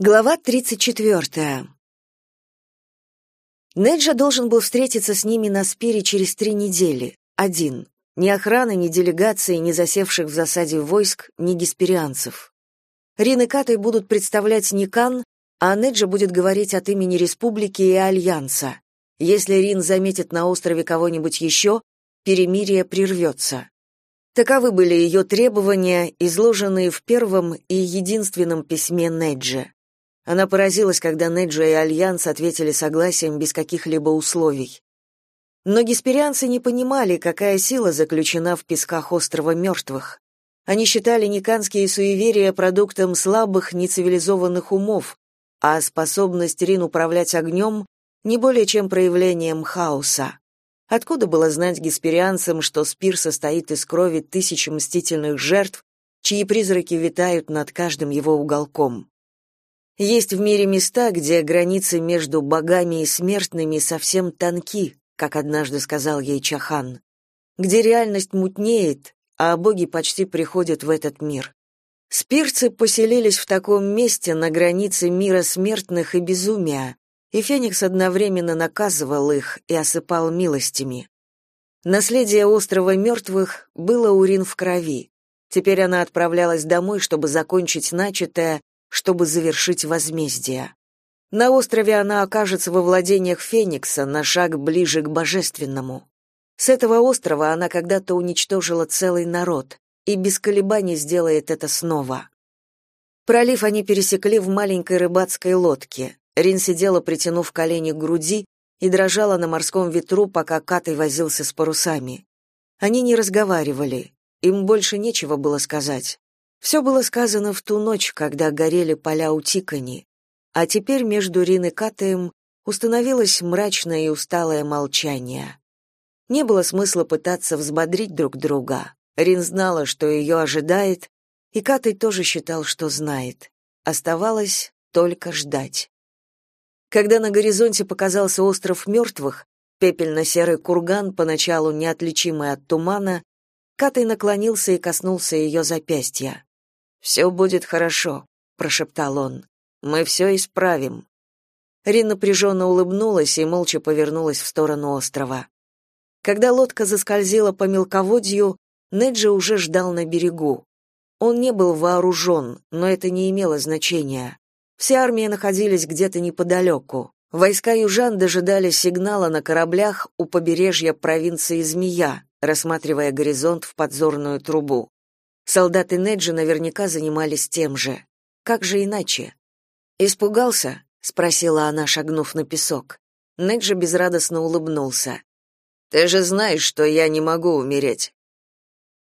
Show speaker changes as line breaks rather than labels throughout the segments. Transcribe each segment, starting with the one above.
Глава 34. Неджа должен был встретиться с ними на спире через три недели. Один. Ни охраны, ни делегации, ни засевших в засаде войск, ни гесперианцев. Рин и Катай будут представлять Никан, а Неджа будет говорить от имени Республики и Альянса. Если Рин заметит на острове кого-нибудь еще, перемирие прервется. Таковы были ее требования, изложенные в первом и единственном письме Неджа. Она поразилась, когда Неджа и Альянс ответили согласием без каких-либо условий. Но гесперианцы не понимали, какая сила заключена в песках острова мертвых. Они считали никанские суеверия продуктом слабых, нецивилизованных умов, а способность Рин управлять огнем не более чем проявлением хаоса. Откуда было знать гесперианцам, что спир состоит из крови тысяч мстительных жертв, чьи призраки витают над каждым его уголком? Есть в мире места, где границы между богами и смертными совсем тонки, как однажды сказал ей Чахан, где реальность мутнеет, а боги почти приходят в этот мир. Спирцы поселились в таком месте на границе мира смертных и безумия, и Феникс одновременно наказывал их и осыпал милостями. Наследие острова мертвых было урин в крови. Теперь она отправлялась домой, чтобы закончить начатое чтобы завершить возмездие. На острове она окажется во владениях Феникса на шаг ближе к божественному. С этого острова она когда-то уничтожила целый народ и без колебаний сделает это снова. Пролив они пересекли в маленькой рыбацкой лодке. Рин сидела, притянув колени к груди, и дрожала на морском ветру, пока Катай возился с парусами. Они не разговаривали, им больше нечего было сказать. Все было сказано в ту ночь, когда горели поля у Тикани, а теперь между Рин и Катаем установилось мрачное и усталое молчание. Не было смысла пытаться взбодрить друг друга. Рин знала, что ее ожидает, и Катай тоже считал, что знает. Оставалось только ждать. Когда на горизонте показался остров мертвых, пепельно-серый курган, поначалу неотличимый от тумана, Катай наклонился и коснулся ее запястья. «Все будет хорошо», — прошептал он. «Мы все исправим». Рин напряженно улыбнулась и молча повернулась в сторону острова. Когда лодка заскользила по мелководью, Неджи уже ждал на берегу. Он не был вооружен, но это не имело значения. Все армии находились где-то неподалеку. Войска южан дожидали сигнала на кораблях у побережья провинции Змея, рассматривая горизонт в подзорную трубу. Солдаты Неджи наверняка занимались тем же. Как же иначе? Испугался? спросила она, шагнув на песок. Неджи безрадостно улыбнулся. Ты же знаешь, что я не могу умереть.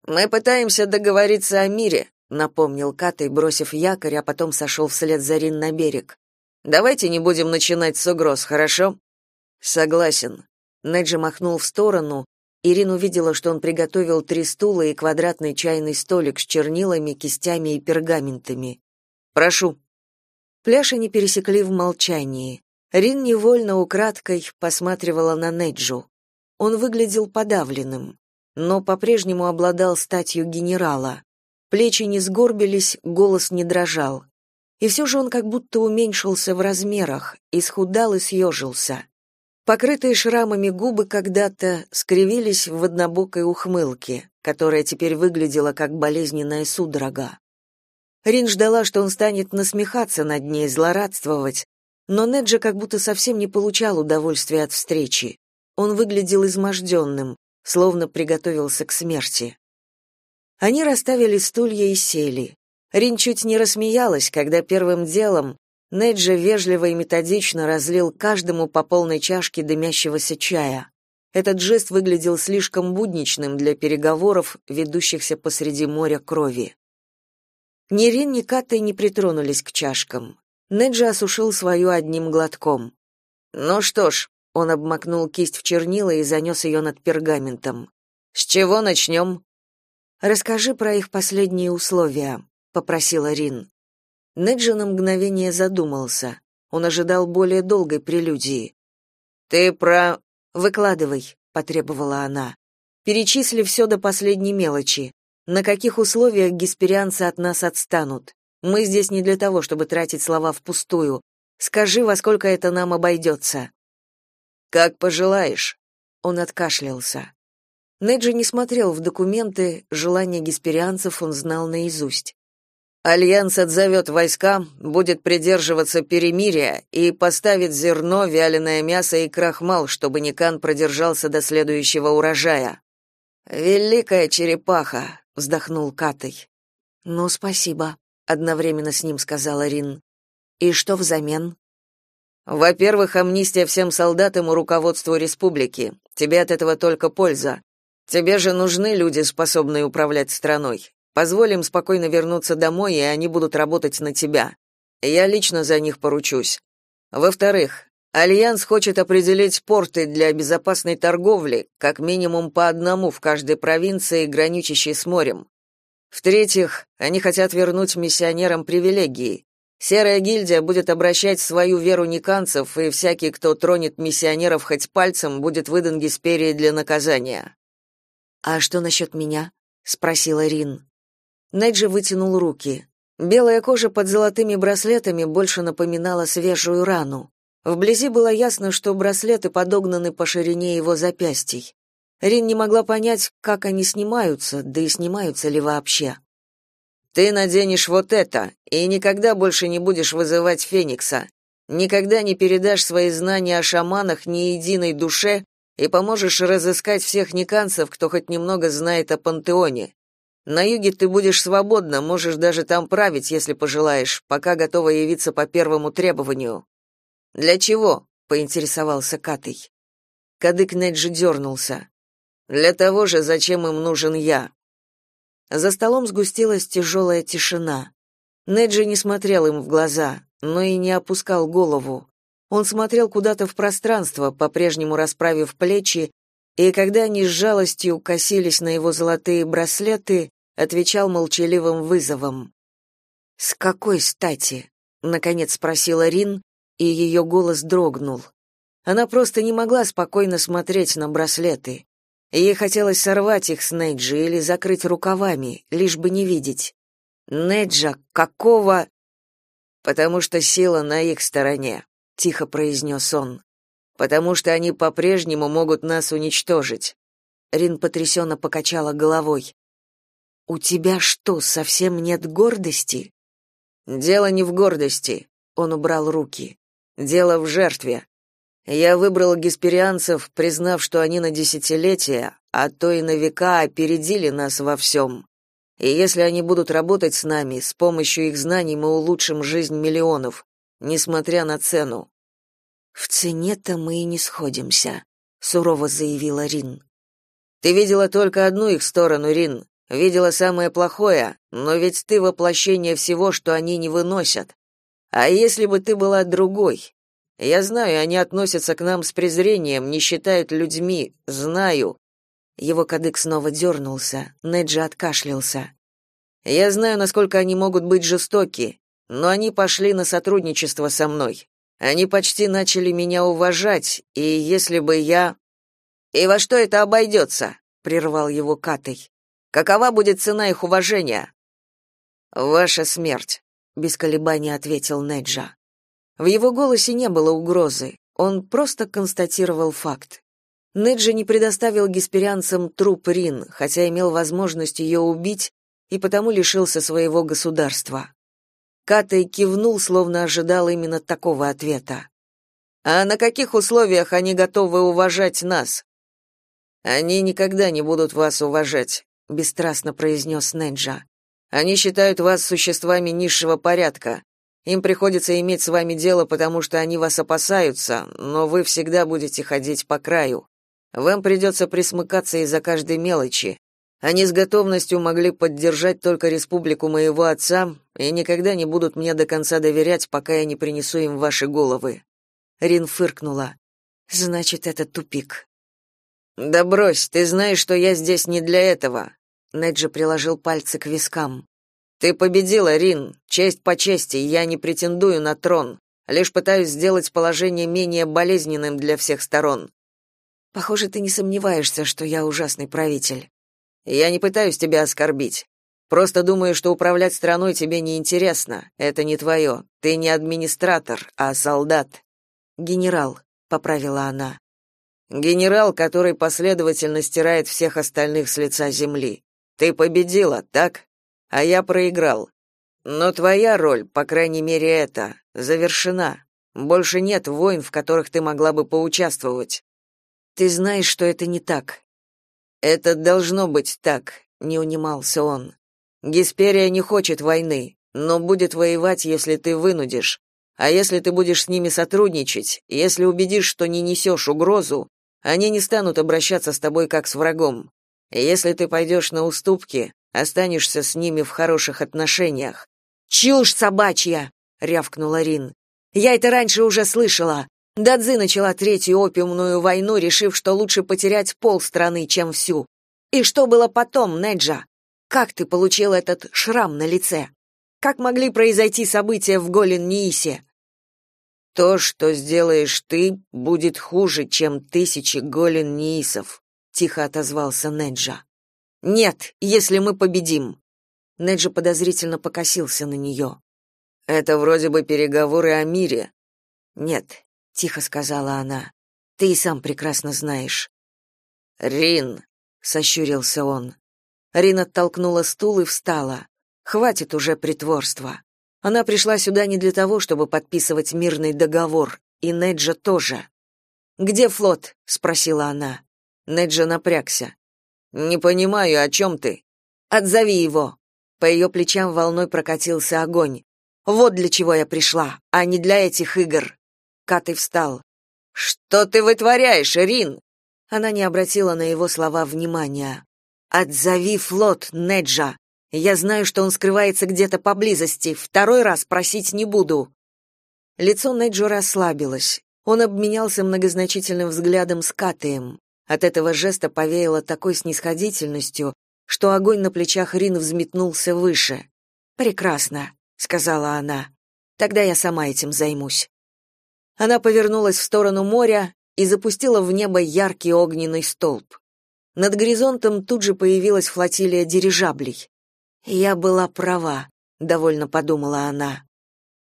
Мы пытаемся договориться о мире, напомнил Катай, бросив якорь, а потом сошел вслед за Рин на берег. Давайте не будем начинать с угроз, хорошо? Согласен. Неджи махнул в сторону, Ирина увидела, что он приготовил три стула и квадратный чайный столик с чернилами, кистями и пергаментами. «Прошу». Пляж они пересекли в молчании. Рин невольно украдкой посматривала на Неджу. Он выглядел подавленным, но по-прежнему обладал статью генерала. Плечи не сгорбились, голос не дрожал. И все же он как будто уменьшился в размерах, исхудал и съежился. Покрытые шрамами губы когда-то скривились в однобокой ухмылке, которая теперь выглядела как болезненная судорога. Рин ждала, что он станет насмехаться над ней, злорадствовать, но Неджа как будто совсем не получал удовольствия от встречи. Он выглядел изможденным, словно приготовился к смерти. Они расставили стулья и сели. Рин чуть не рассмеялась, когда первым делом Неджа вежливо и методично разлил каждому по полной чашке дымящегося чая. Этот жест выглядел слишком будничным для переговоров, ведущихся посреди моря крови. Ни Рин, ни Каттай не притронулись к чашкам. Неджа осушил свою одним глотком. «Ну что ж», — он обмакнул кисть в чернила и занес ее над пергаментом. «С чего начнем?» «Расскажи про их последние условия», — попросила Рин. Неджи на мгновение задумался. Он ожидал более долгой прелюдии. «Ты про...» «Выкладывай», — потребовала она. «Перечисли все до последней мелочи. На каких условиях гесперианцы от нас отстанут? Мы здесь не для того, чтобы тратить слова впустую. Скажи, во сколько это нам обойдется?»
«Как пожелаешь».
Он откашлялся. Неджи не смотрел в документы, желания гесперианцев он знал наизусть.
Альянс отзовет войска, будет придерживаться перемирия и поставит зерно, вяленое мясо и крахмал, чтобы Никан продержался до следующего урожая. Великая черепаха, вздохнул Катай.
Ну, спасибо, одновременно с ним сказала Рин. И что взамен?
Во-первых, амнистия всем солдатам и руководству республики. Тебе от этого только польза. Тебе же нужны люди, способные управлять страной. Позволим спокойно вернуться домой, и они будут работать на тебя. Я лично за них поручусь. Во-вторых, Альянс хочет определить порты для безопасной торговли, как минимум по одному в каждой провинции, граничащей с морем. В-третьих, они хотят вернуть миссионерам привилегии. Серая гильдия будет обращать свою веру никанцев, и всякий, кто тронет миссионеров хоть пальцем, будет выдан Гесперии для наказания.
«А что насчет меня?» — спросила Рин. Неджи вытянул руки. Белая кожа под золотыми браслетами больше напоминала свежую рану. Вблизи было ясно, что браслеты подогнаны по ширине его запястий. Рин не могла понять, как они снимаются, да и снимаются ли вообще.
«Ты наденешь вот это, и никогда больше не будешь вызывать Феникса. Никогда не передашь свои знания о шаманах ни единой душе и поможешь разыскать всех никанцев, кто хоть немного знает о пантеоне. На юге ты будешь свободна, можешь даже там править, если пожелаешь, пока готова явиться по первому требованию. Для чего? поинтересовался Катый.
Кадык Неджи дернулся.
Для того же, зачем им нужен я.
За столом сгустилась тяжелая тишина. Неджи не смотрел им в глаза, но и не опускал голову. Он смотрел куда-то в пространство, по-прежнему расправив плечи, и когда они с жалостью косились на его золотые браслеты, отвечал молчаливым вызовом. «С какой стати?» — наконец спросила Рин, и ее голос дрогнул. Она просто не могла спокойно смотреть на браслеты. Ей хотелось сорвать их с Неджи или закрыть рукавами, лишь бы не видеть. «Неджа, какого...»
«Потому что сила на их стороне», — тихо произнес он. «Потому что они по-прежнему могут нас уничтожить».
Рин потрясенно покачала головой. У тебя что, совсем нет гордости?
Дело не в гордости, он убрал руки. Дело в жертве. Я выбрал гесперианцев, признав, что они на десятилетия, а то и на века опередили нас во всем. И если они будут работать с нами, с помощью их знаний мы улучшим жизнь миллионов, несмотря на цену.
В цене-то мы и не сходимся, сурово заявила Рин.
Ты видела только одну их сторону, Рин. Видела самое плохое, но ведь ты воплощение всего, что они не выносят. А если бы ты была другой? Я знаю, они относятся к нам с презрением, не считают людьми, знаю.
Его кадык снова дернулся, Неджи откашлялся.
Я знаю, насколько они могут быть жестоки, но они пошли на сотрудничество со мной. Они почти начали меня уважать, и если бы я И во что это обойдется?» — прервал его Катей. Какова будет цена их уважения? Ваша смерть, без колебаний ответил Неджа.
В его голосе не было угрозы, он просто констатировал факт. Неджа не предоставил гесперианцам труп Рин, хотя имел возможность ее убить и потому лишился своего государства. Катай кивнул, словно ожидал именно такого ответа.
А на каких условиях они готовы уважать нас? Они никогда не будут вас уважать, бесстрастно произнес Неджа. Они считают вас существами низшего порядка. Им приходится иметь с вами дело, потому что они вас опасаются, но вы всегда будете ходить по краю. Вам придется присмыкаться из-за каждой мелочи. Они с готовностью могли поддержать только республику моего отца и никогда не будут мне до конца доверять, пока я не принесу им ваши головы.
Рин фыркнула. Значит, это тупик.
Да брось, ты знаешь, что я здесь не для этого. Неджи приложил пальцы к вискам. Ты победила, Рин. Честь по чести, я не претендую на трон, лишь пытаюсь сделать положение менее болезненным для всех сторон.
Похоже, ты не сомневаешься, что я ужасный правитель.
Я не пытаюсь тебя оскорбить. Просто думаю, что управлять страной тебе не интересно. Это не твое. Ты не администратор, а солдат.
Генерал, поправила она.
Генерал, который последовательно стирает всех остальных с лица земли. Ты победила, так? А я проиграл. Но твоя роль, по крайней мере, это завершена. Больше нет войн, в которых ты могла бы поучаствовать.
Ты знаешь, что это не так.
Это должно быть так, не унимался он. Гесперия не хочет войны, но будет воевать, если ты вынудишь. А если ты будешь с ними сотрудничать, если убедишь, что не несешь угрозу, они не станут обращаться с тобой как с врагом. Если ты пойдешь на уступки, останешься с ними в хороших отношениях.
Чушь собачья, рявкнула Рин. Я это раньше уже слышала. Дадзи начала третью опиумную войну, решив, что лучше потерять полстраны, чем всю. И что было потом, Неджа? Как ты получил этот шрам на лице? Как могли произойти события в Голен-Ниисе?
То, что сделаешь ты, будет хуже, чем тысячи Голен-Ниисов, тихо отозвался Неджа.
Нет, если мы победим. Неджа подозрительно покосился на нее.
Это вроде бы переговоры о мире.
Нет, тихо сказала она. Ты и сам прекрасно знаешь.
Рин,
сощурился он. Рина оттолкнула стул и встала. Хватит уже притворства. Она пришла сюда не для того, чтобы подписывать мирный договор, и Неджа тоже. «Где флот?» — спросила она.
Неджа напрягся. «Не понимаю, о чем ты?»
«Отзови его!» По ее плечам волной прокатился огонь. «Вот для чего я пришла, а не для этих игр!» Катый встал.
«Что ты вытворяешь, Рин?»
Она не обратила на его слова внимания. Отзови флот, Неджа. Я знаю, что он скрывается где-то поблизости. Второй раз просить не буду. Лицо Неджо расслабилось. Он обменялся многозначительным взглядом с Катеем. От этого жеста повеяло такой снисходительностью, что огонь на плечах Рин взметнулся выше. «Прекрасно», — сказала она. «Тогда я сама этим займусь». Она повернулась в сторону моря и запустила в небо яркий огненный столб. Над горизонтом тут же появилась флотилия дирижаблей. «Я была права», — довольно подумала она.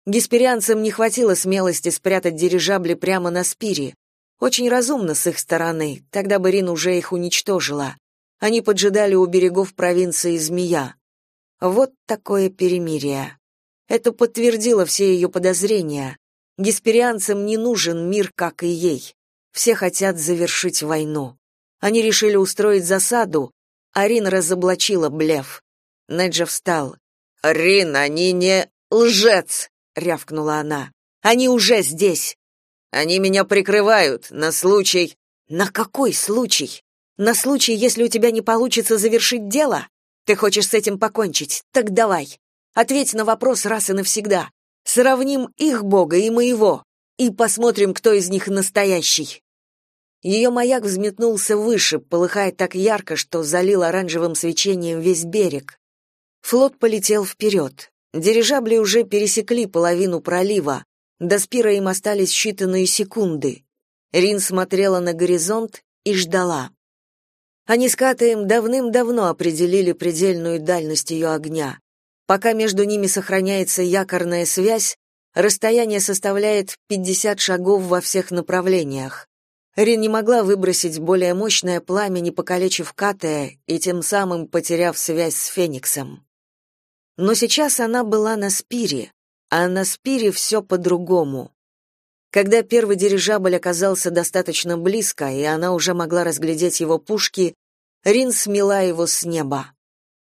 Гесперианцам не хватило смелости спрятать дирижабли прямо на спире. Очень разумно с их стороны, тогда бы Рин уже их уничтожила. Они поджидали у берегов провинции Змея. Вот такое перемирие. Это подтвердило все ее подозрения. Гесперианцам не нужен мир, как и ей. Все хотят завершить войну. Они решили устроить засаду, а Рин разоблачила блеф. Неджа встал.
«Рин, они не... лжец!» — рявкнула она.
«Они уже здесь!»
«Они меня прикрывают, на случай...»
«На какой случай? На случай, если у тебя не получится завершить дело? Ты хочешь с этим покончить? Так давай. Ответь на вопрос раз и навсегда. Сравним их бога и моего, и посмотрим, кто из них настоящий». Ее маяк взметнулся выше, полыхая так ярко, что залил оранжевым свечением весь берег. Флот полетел вперед. Дирижабли уже пересекли половину пролива. До спира им остались считанные секунды. Рин смотрела на горизонт и ждала. Они с Катаем давным-давно определили предельную дальность ее огня. Пока между ними сохраняется якорная связь, расстояние составляет 50 шагов во всех направлениях. Рин не могла выбросить более мощное пламя, не покалечив Катая и тем самым потеряв связь с Фениксом. Но сейчас она была на Спире, а на Спире все по-другому. Когда первый дирижабль оказался достаточно близко, и она уже могла разглядеть его пушки, Рин смела его с неба.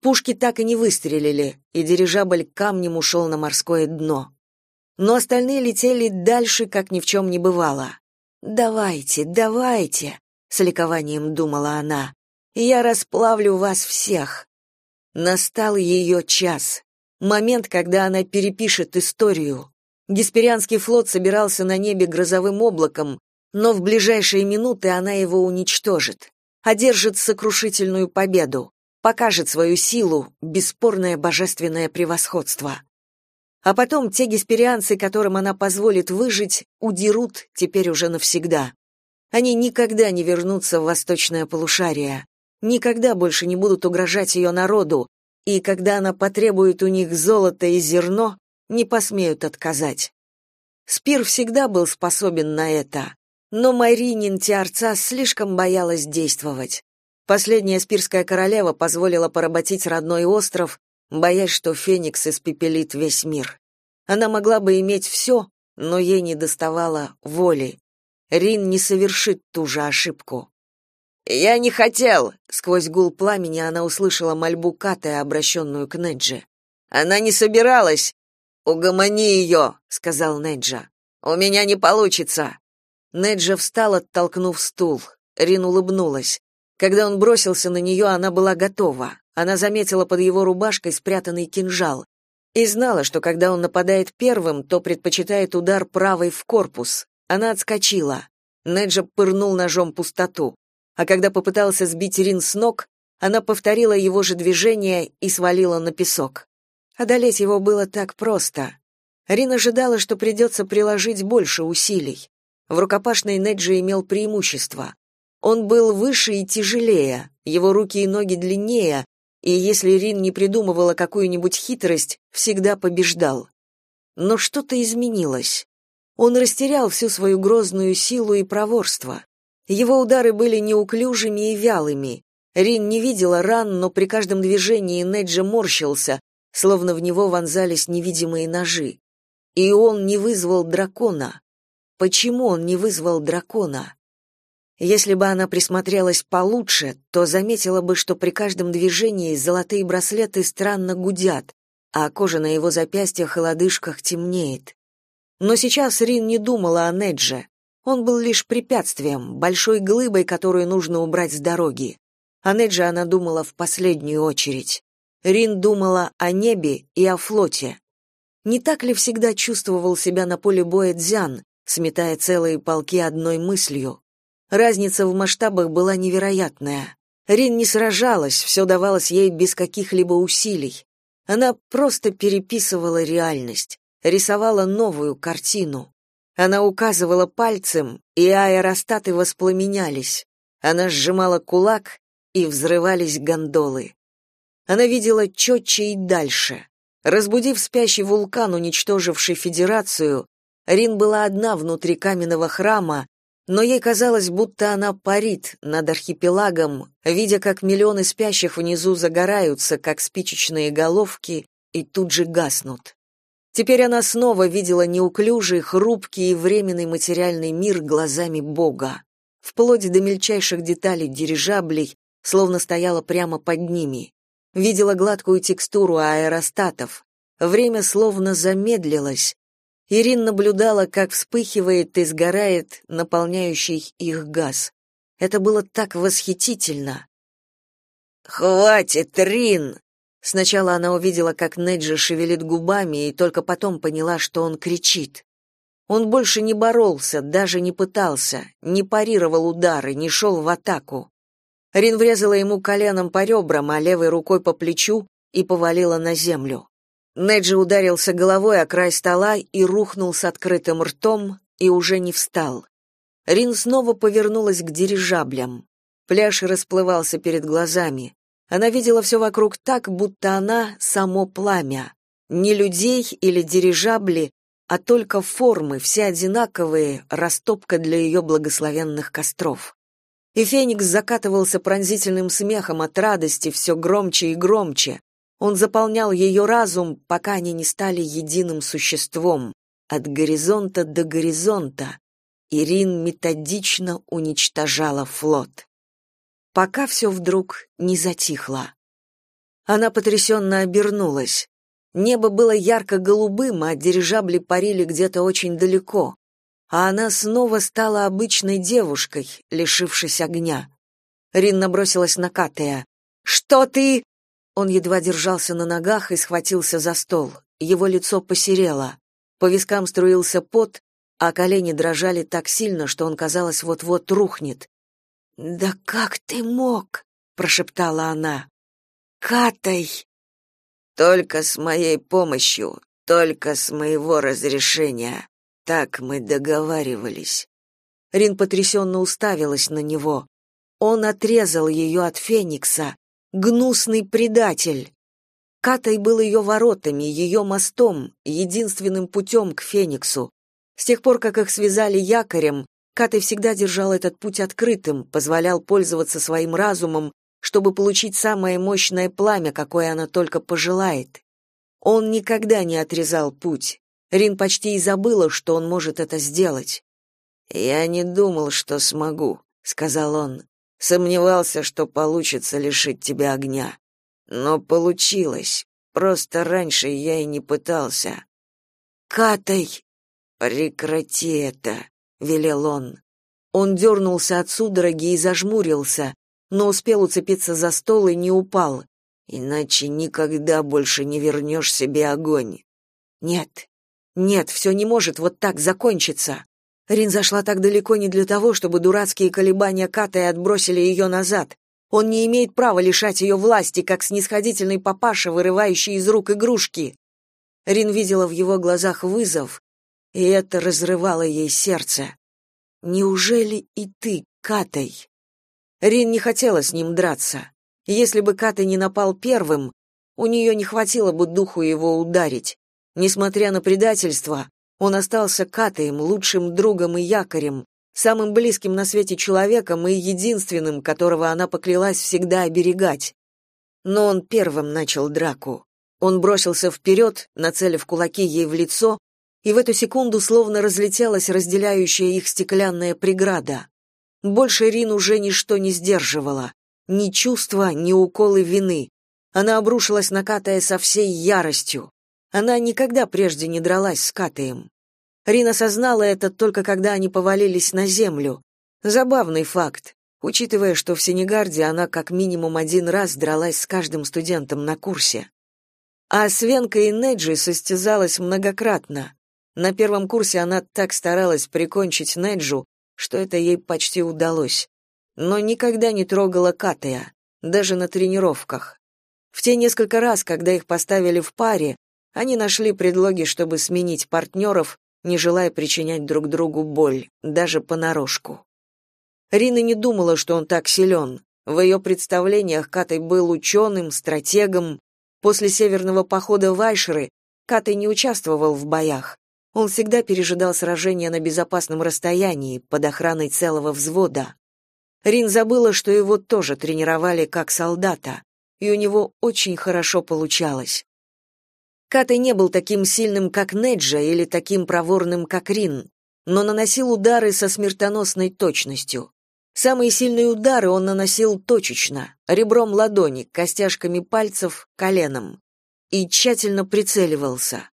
Пушки так и не выстрелили, и дирижабль камнем ушел на морское дно. Но остальные летели дальше, как ни в чем не бывало. «Давайте, давайте», — с ликованием думала она, — «я расплавлю вас всех». Настал ее час, момент, когда она перепишет историю. Гесперианский флот собирался на небе грозовым облаком, но в ближайшие минуты она его уничтожит, одержит сокрушительную победу, покажет свою силу, бесспорное божественное превосходство. А потом те гесперианцы, которым она позволит выжить, удерут теперь уже навсегда. Они никогда не вернутся в восточное полушарие, никогда больше не будут угрожать ее народу, и когда она потребует у них золото и зерно, не посмеют отказать. Спир всегда был способен на это, но Маринин Тиарца слишком боялась действовать. Последняя спирская королева позволила поработить родной остров, боясь, что Феникс испепелит весь мир. Она могла бы иметь все, но ей не доставало воли. Рин не совершит ту же ошибку. «Я не хотел!» — сквозь гул пламени она услышала мольбу Каты, обращенную к Неджи. «Она не собиралась!» «Угомони ее!» — сказал Неджа. «У меня не получится!» Неджа встал, оттолкнув стул. Рин улыбнулась. Когда он бросился на нее, она была готова. Она заметила под его рубашкой спрятанный кинжал и знала, что когда он нападает первым, то предпочитает удар правой в корпус. Она отскочила. Неджа пырнул ножом пустоту а когда попытался сбить Рин с ног, она повторила его же движение и свалила на песок. Одолеть его было так просто. Рин ожидала, что придется приложить больше усилий. В рукопашной Неджи имел преимущество. Он был выше и тяжелее, его руки и ноги длиннее, и если Рин не придумывала какую-нибудь хитрость, всегда побеждал. Но что-то изменилось. Он растерял всю свою грозную силу и проворство. Его удары были неуклюжими и вялыми. Рин не видела ран, но при каждом движении Неджи морщился, словно в него вонзались невидимые ножи. И он не вызвал дракона. Почему он не вызвал дракона? Если бы она присмотрелась получше, то заметила бы, что при каждом движении золотые браслеты странно гудят, а кожа на его запястьях и лодыжках темнеет. Но сейчас Рин не думала о Недже. Он был лишь препятствием, большой глыбой, которую нужно убрать с дороги. О Неджи она думала в последнюю очередь. Рин думала о небе и о флоте. Не так ли всегда чувствовал себя на поле боя Дзян, сметая целые полки одной мыслью? Разница в масштабах была невероятная. Рин не сражалась, все давалось ей без каких-либо усилий. Она просто переписывала реальность, рисовала новую картину. Она указывала пальцем, и аэростаты воспламенялись. Она сжимала кулак, и взрывались гондолы. Она видела четче и дальше. Разбудив спящий вулкан, уничтоживший Федерацию, Рин была одна внутри каменного храма, но ей казалось, будто она парит над архипелагом, видя, как миллионы спящих внизу загораются, как спичечные головки, и тут же гаснут. Теперь она снова видела неуклюжий, хрупкий и временный материальный мир глазами Бога, вплоть до мельчайших деталей дирижаблей, словно стояла прямо под ними. Видела гладкую текстуру аэростатов. Время словно замедлилось. Ирин наблюдала, как вспыхивает и сгорает наполняющий их газ. Это было так восхитительно. «Хватит, Рин!» Сначала она увидела, как Неджи шевелит губами, и только потом поняла, что он кричит. Он больше не боролся, даже не пытался, не парировал удары, не шел в атаку. Рин врезала ему коленом по ребрам, а левой рукой по плечу и повалила на землю. Неджи ударился головой о край стола и рухнул с открытым ртом и уже не встал. Рин снова повернулась к дирижаблям. Пляж расплывался перед глазами. Она видела все вокруг так, будто она само пламя. Не людей или дирижабли, а только формы, все одинаковые, растопка для ее благословенных костров. И Феникс закатывался пронзительным смехом от радости все громче и громче. Он заполнял ее разум, пока они не стали единым существом, от горизонта до горизонта. Ирин методично уничтожала флот пока все вдруг не затихло. Она потрясенно обернулась. Небо было ярко-голубым, а дирижабли парили где-то очень далеко. А она снова стала обычной девушкой, лишившись огня. Рин набросилась на Катея. «Что ты?» Он едва держался на ногах и схватился за стол. Его лицо посерело. По вискам струился пот, а колени дрожали так сильно, что он, казалось, вот-вот рухнет. «Да как ты мог?» — прошептала она. «Катай!» «Только с моей помощью, только с моего разрешения. Так мы договаривались». Рин потрясенно уставилась на него. Он отрезал ее от Феникса. Гнусный предатель. Катай был ее воротами, ее мостом, единственным путем к Фениксу. С тех пор, как их связали якорем, Катай всегда держал этот путь открытым, позволял пользоваться своим разумом, чтобы получить самое мощное пламя, какое она только пожелает. Он никогда не отрезал путь. Рин почти и забыла, что он может это сделать. «Я не думал, что смогу», — сказал он. «Сомневался, что получится лишить тебя огня. Но получилось. Просто раньше я и не пытался». «Катай!» «Прекрати это», — велел он. Он дернулся от судороги и зажмурился, но успел уцепиться за стол и не упал. Иначе никогда больше не вернешь себе огонь. Нет, нет, все не может вот так закончиться. Рин зашла так далеко не для того, чтобы дурацкие колебания Ката отбросили ее назад. Он не имеет права лишать ее власти, как снисходительный папаша, вырывающий из рук игрушки. Рин видела в его глазах вызов, и это разрывало ей сердце. Неужели и ты, Катай? Рин не хотела с ним драться. Если бы Катай не напал первым, у нее не хватило бы духу его ударить. Несмотря на предательство, он остался Катаем, лучшим другом и якорем, самым близким на свете человеком и единственным, которого она поклялась всегда оберегать. Но он первым начал драку. Он бросился вперед, нацелив кулаки ей в лицо, и в эту секунду словно разлетелась разделяющая их стеклянная преграда. Больше Рин уже ничто не сдерживало, ни чувства, ни уколы вины. Она обрушилась на Катая со всей яростью. Она никогда прежде не дралась с Катаем. Рин осознала это только когда они повалились на землю. Забавный факт, учитывая, что в Сенегарде она как минимум один раз дралась с каждым студентом на курсе. А с Венкой и Неджи состязалась многократно. На первом курсе она так старалась прикончить Неджу, что это ей почти удалось. Но никогда не трогала Катая, даже на тренировках. В те несколько раз, когда их поставили в паре, они нашли предлоги, чтобы сменить партнеров, не желая причинять друг другу боль, даже понарошку. Рина не думала, что он так силен. В ее представлениях Катай был ученым, стратегом. После северного похода в Айшеры Катай не участвовал в боях, он всегда пережидал сражения на безопасном расстоянии, под охраной целого взвода. Рин забыла, что его тоже тренировали как солдата, и у него очень хорошо получалось. Катай не был таким сильным, как Неджа, или таким проворным, как Рин, но наносил удары со смертоносной точностью. Самые сильные удары он наносил точечно, ребром ладони, костяшками пальцев, коленом. И тщательно прицеливался.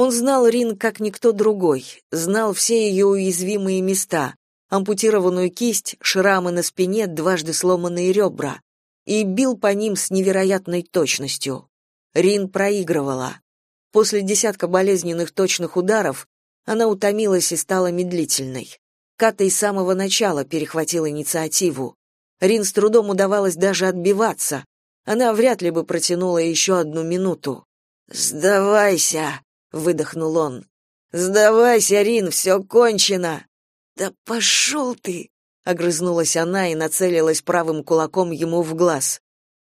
Он знал Рин как никто другой, знал все ее уязвимые места, ампутированную кисть, шрамы на спине, дважды сломанные ребра, и бил по ним с невероятной точностью. Рин проигрывала. После десятка болезненных точных ударов она утомилась и стала медлительной. Ката с самого начала перехватила инициативу. Рин с трудом удавалось даже отбиваться. Она вряд ли бы протянула еще одну минуту. «Сдавайся!» Выдохнул он. Сдавайся, Рин, все кончено. Да пошел ты, огрызнулась она и нацелилась правым кулаком ему в глаз.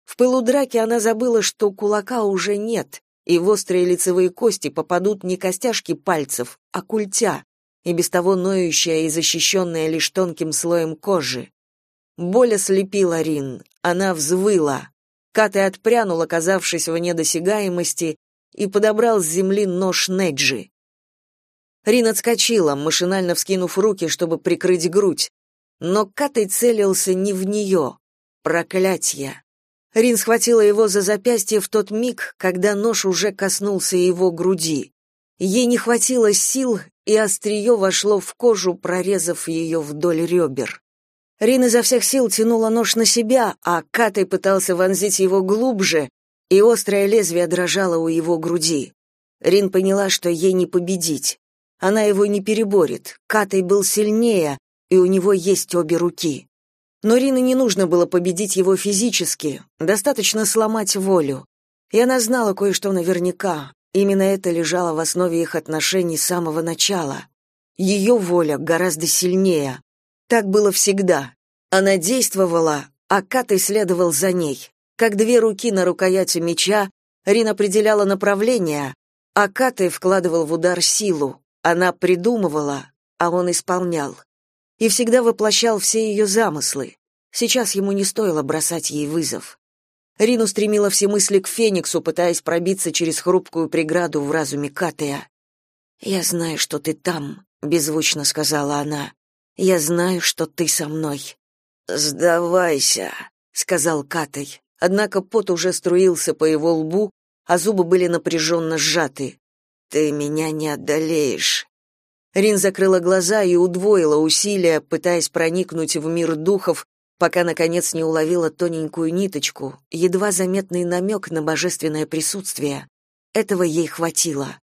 В пылу драки она забыла, что кулака уже нет, и в острые лицевые кости попадут не костяшки пальцев, а культя, и без того ноющая и защищенная лишь тонким слоем кожи. Боль ослепила Рин, она взвыла. Ката отпрянул, оказавшись вне досягаемости, и подобрал с земли нож Неджи. Рин отскочила, машинально вскинув руки, чтобы прикрыть грудь, но Катай целился не в нее. Проклятье! Рин схватила его за запястье в тот миг, когда нож уже коснулся его груди. Ей не хватило сил, и острие вошло в кожу, прорезав ее вдоль ребер. Рин изо всех сил тянула нож на себя, а Катай пытался вонзить его глубже, и острое лезвие дрожало у его груди. Рин поняла, что ей не победить. Она его не переборет. Катай был сильнее, и у него есть обе руки. Но Рине не нужно было победить его физически, достаточно сломать волю. И она знала кое-что наверняка. Именно это лежало в основе их отношений с самого начала. Ее воля гораздо сильнее. Так было всегда. Она действовала, а Катай следовал за ней как две руки на рукояти меча, Рин определяла направление, а Катай вкладывал в удар силу. Она придумывала, а он исполнял. И всегда воплощал все ее замыслы. Сейчас ему не стоило бросать ей вызов. Рин устремила все мысли к Фениксу, пытаясь пробиться через хрупкую преграду в разуме Катая. «Я знаю, что ты там», — беззвучно сказала она. «Я знаю, что ты со мной». «Сдавайся», — сказал Катай. Однако пот уже струился по его лбу, а зубы были напряженно сжаты. «Ты меня не одолеешь». Рин закрыла глаза и удвоила усилия, пытаясь проникнуть в мир духов, пока, наконец, не уловила тоненькую ниточку, едва заметный намек на божественное присутствие. Этого ей хватило.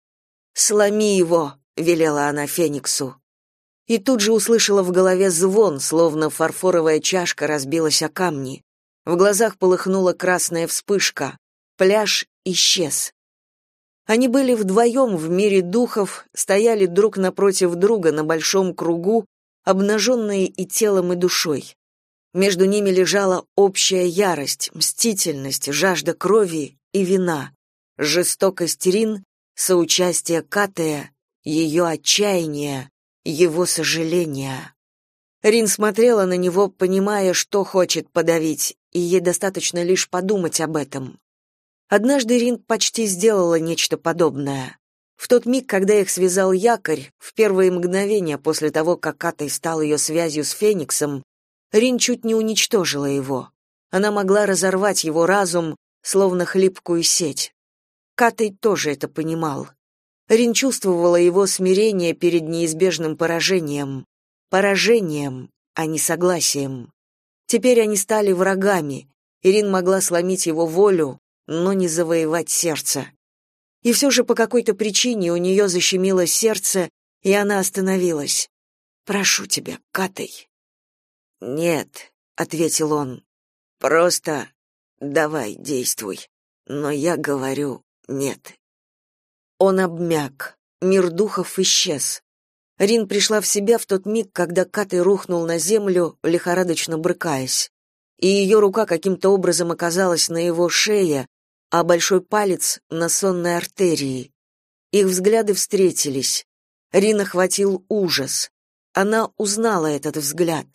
«Сломи его!» — велела она Фениксу. И тут же услышала в голове звон, словно фарфоровая чашка разбилась о камни. В глазах полыхнула красная вспышка. Пляж исчез. Они были вдвоем в мире духов, стояли друг напротив друга на большом кругу, обнаженные и телом, и душой. Между ними лежала общая ярость, мстительность, жажда крови и вина, жестокость Рин соучастие Катая, ее отчаяние, его сожаление. Рин смотрела на него, понимая, что хочет подавить, и ей достаточно лишь подумать об этом. Однажды Рин почти сделала нечто подобное. В тот миг, когда их связал якорь, в первые мгновения после того, как Катай стал ее связью с Фениксом, Рин чуть не уничтожила его. Она могла разорвать его разум, словно хлипкую сеть. Катай тоже это понимал. Рин чувствовала его смирение перед неизбежным поражением. Поражением, а не согласием. Теперь они стали врагами. Ирин могла сломить его волю, но не завоевать сердце. И все же по какой-то причине у нее защемило сердце, и она остановилась. «Прошу тебя, Катай». «Нет», — ответил он, — «просто давай, действуй. Но я говорю нет. Он обмяк. Мир духов исчез. Рин пришла в себя в тот миг, когда Катай рухнул на землю, лихорадочно брыкаясь. И ее рука каким-то образом оказалась на его шее, а большой палец — на сонной артерии. Их взгляды встретились. Рин охватил ужас. Она узнала этот взгляд.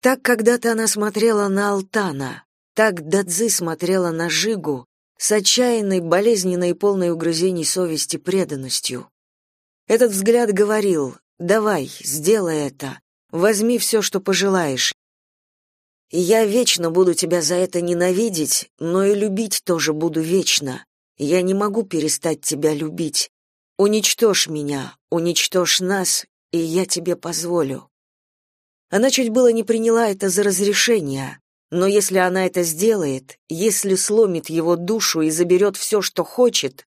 Так когда-то она смотрела на Алтана, так Дадзи смотрела на Жигу, с отчаянной, болезненной и полной угрызений совести преданностью. Этот взгляд говорил «Давай, сделай это, возьми все, что пожелаешь. Я вечно буду тебя за это ненавидеть, но и любить тоже буду вечно. Я не могу перестать тебя любить. Уничтожь меня, уничтожь нас, и я тебе позволю». Она чуть было не приняла это за разрешение, но если она это сделает, если сломит его душу и заберет все, что хочет,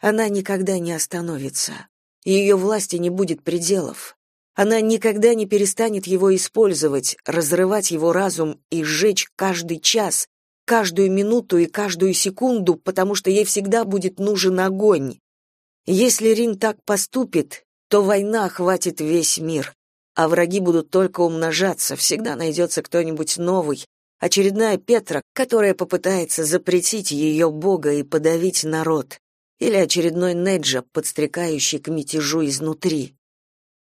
она никогда не остановится. Ее власти не будет пределов. Она никогда не перестанет его использовать, разрывать его разум и сжечь каждый час, каждую минуту и каждую секунду, потому что ей всегда будет нужен огонь. Если Рин так поступит, то война охватит весь мир а враги будут только умножаться, всегда найдется кто-нибудь новый, очередная Петра, которая попытается запретить ее бога и подавить народ, или очередной Неджа, подстрекающий к мятежу изнутри.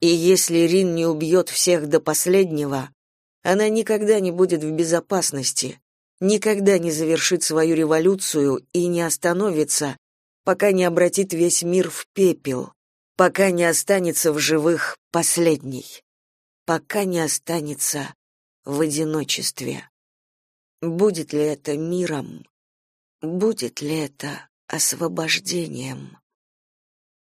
И если Рин не убьет всех до последнего, она никогда не будет в безопасности, никогда не завершит свою революцию и не остановится, пока не обратит весь мир в пепел, пока не останется в живых последний пока не останется в одиночестве. Будет ли это миром? Будет ли это освобождением?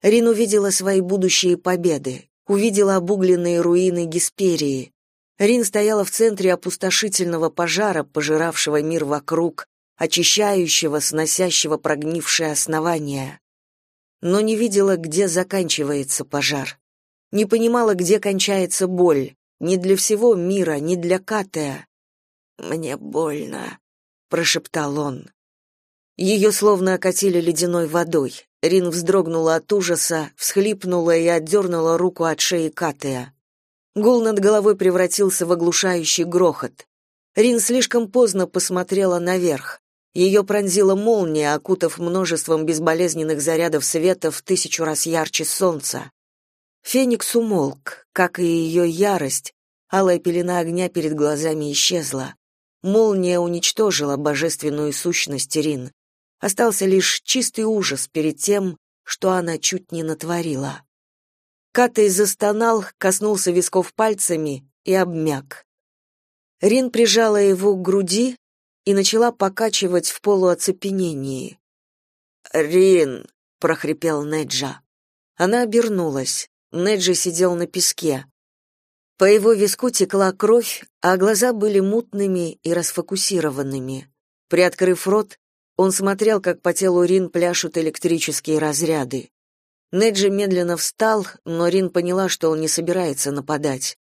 Рин увидела свои будущие победы, увидела обугленные руины Гесперии. Рин стояла в центре опустошительного пожара, пожиравшего мир вокруг, очищающего, сносящего прогнившие основания. Но не видела, где заканчивается пожар не понимала, где кончается боль, ни для всего мира, ни для Катая. «Мне больно», — прошептал он. Ее словно окатили ледяной водой. Рин вздрогнула от ужаса, всхлипнула и отдернула руку от шеи Катая. Гул над головой превратился в оглушающий грохот. Рин слишком поздно посмотрела наверх. Ее пронзила молния, окутав множеством безболезненных зарядов света в тысячу раз ярче солнца. Феникс умолк, как и ее ярость, алая пелена огня перед глазами исчезла. Молния уничтожила божественную сущность Рин. Остался лишь чистый ужас перед тем, что она чуть не натворила. Катай застонал, коснулся висков пальцами и обмяк. Рин прижала его к груди, и начала покачивать в полуоцепенении. «Рин!» — прохрипел Неджа. Она обернулась. Неджи сидел на песке. По его виску текла кровь, а глаза были мутными и расфокусированными. Приоткрыв рот, он смотрел, как по телу Рин пляшут электрические разряды. Неджи медленно встал, но Рин поняла, что он не собирается нападать.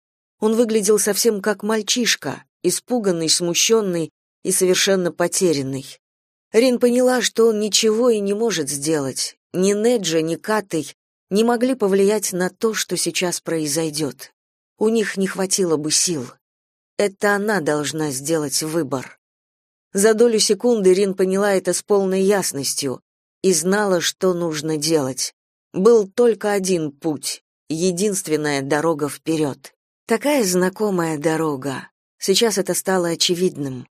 Он выглядел совсем как мальчишка, испуганный, смущенный и совершенно потерянный. Рин поняла, что он ничего и не может сделать. Ни Неджа, ни Катой не могли повлиять на то, что сейчас произойдет. У них не хватило бы сил. Это она должна сделать выбор. За долю секунды Рин поняла это с полной ясностью и знала, что нужно делать. Был только один путь, единственная дорога вперед. Такая знакомая дорога. Сейчас это стало очевидным.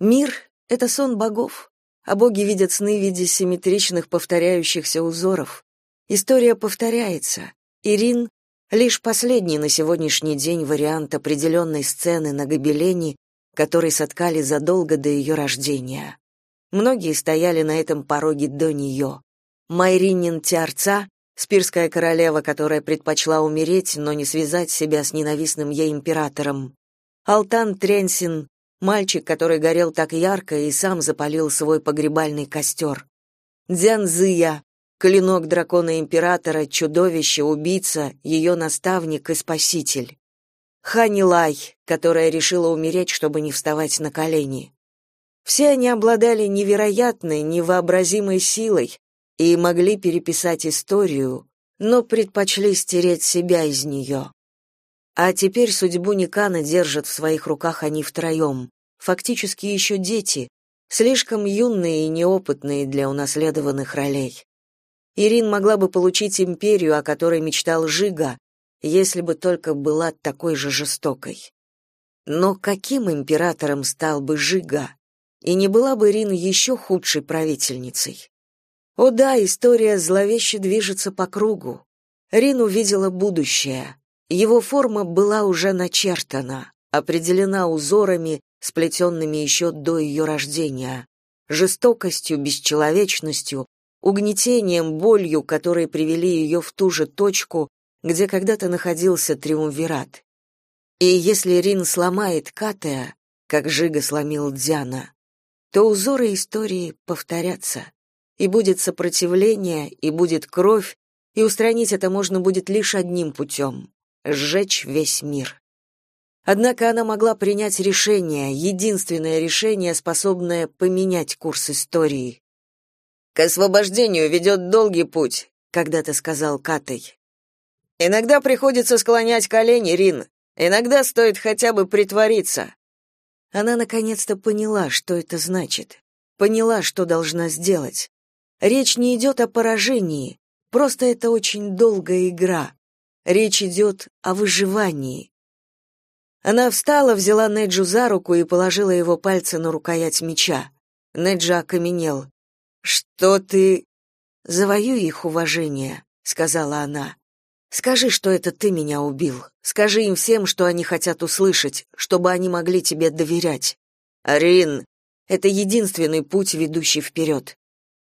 Мир — это сон богов, а боги видят сны в виде симметричных повторяющихся узоров. История повторяется. Ирин — лишь последний на сегодняшний день вариант определенной сцены на гобелене, который соткали задолго до ее рождения. Многие стояли на этом пороге до нее. Майринин Тиарца, спирская королева, которая предпочла умереть, но не связать себя с ненавистным ей императором. Алтан Тренсин, мальчик, который горел так ярко и сам запалил свой погребальный костер. Дзян Зия, клинок дракона императора, чудовище, убийца, ее наставник и спаситель. Хани Лай, которая решила умереть, чтобы не вставать на колени. Все они обладали невероятной, невообразимой силой и могли переписать историю, но предпочли стереть себя из нее. А теперь судьбу Никана держат в своих руках они втроем. Фактически еще дети, слишком юные и неопытные для унаследованных ролей. Ирин могла бы получить империю, о которой мечтал Жига, если бы только была такой же жестокой. Но каким императором стал бы Жига? И не была бы Ирин еще худшей правительницей? О да, история зловеще движется по кругу. Рин увидела будущее. Его форма была уже начертана, определена узорами, сплетенными еще до ее рождения, жестокостью, бесчеловечностью, угнетением, болью, которые привели ее в ту же точку, где когда-то находился триумвират. И если Рин сломает Катеа, как Жига сломил Дзяна, то узоры истории повторятся, и будет сопротивление, и будет кровь, и устранить это можно будет лишь одним путем сжечь весь мир. Однако она могла принять решение, единственное решение, способное поменять курс истории. «К освобождению ведет долгий путь», — когда-то сказал Катай. «Иногда приходится склонять колени, Рин. Иногда стоит хотя бы притвориться». Она наконец-то поняла, что это значит. Поняла, что должна сделать. Речь не идет о поражении, просто это очень долгая игра. Речь идет о выживании. Она встала, взяла Неджу за руку и положила его пальцы на рукоять меча. Неджа окаменел. «Что ты...» «Завоюй их уважение», — сказала она. «Скажи, что это ты меня убил. Скажи им всем, что они хотят услышать, чтобы они могли тебе доверять. Арин, это единственный путь, ведущий вперед».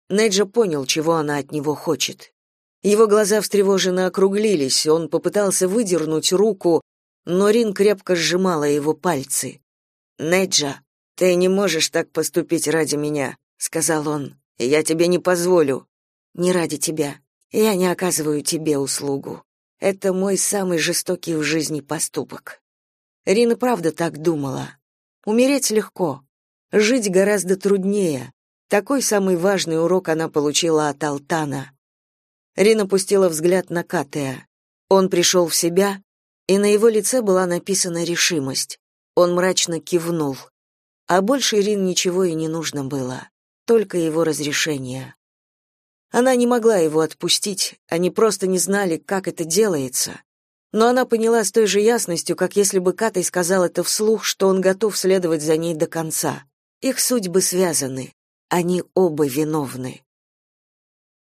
Неджа понял, чего она от него хочет. Его глаза встревоженно округлились, он попытался выдернуть руку, но Рин крепко сжимала его пальцы. «Неджа, ты не можешь так поступить ради меня», — сказал он. «Я тебе не позволю». «Не ради тебя. Я не оказываю тебе услугу. Это мой самый жестокий в жизни поступок». Рина правда так думала. Умереть легко, жить гораздо труднее. Такой самый важный урок она получила от Алтана. Рина пустила взгляд на Катея. Он пришел в себя, и на его лице была написана решимость. Он мрачно кивнул. А больше Рин ничего и не нужно было. только его разрешения. Она не могла его отпустить, они просто не знали, как это делается. Но она поняла с той же ясностью, как если бы Катай сказал это вслух, что он готов следовать за ней до конца. Их судьбы связаны. Они оба виновны.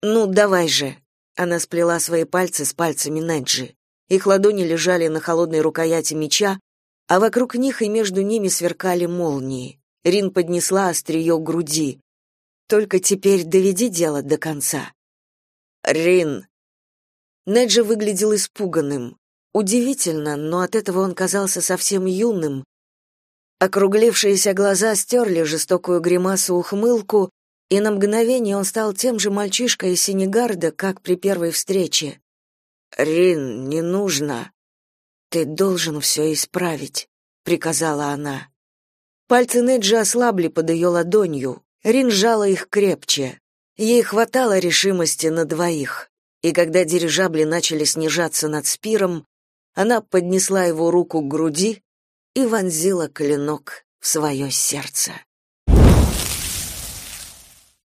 «Ну, давай же!» Она сплела свои пальцы с пальцами Неджи. Их ладони лежали на холодной рукояти меча, а вокруг них и между ними сверкали молнии. Рин поднесла острие к груди. «Только теперь доведи дело до конца».
«Рин!»
Неджи выглядел испуганным. Удивительно, но от этого он казался совсем юным. Округлившиеся глаза стерли жестокую гримасу ухмылку, и на мгновение он стал тем же мальчишкой из Сенегарда, как при первой встрече.
Рин, не нужно.
Ты должен все исправить, приказала она. Пальцы Неджи ослабли под ее ладонью. Рин сжала их крепче. Ей хватало решимости на двоих. И когда дирижабли начали снижаться над спиром, она поднесла его руку к груди и вонзила клинок в свое сердце.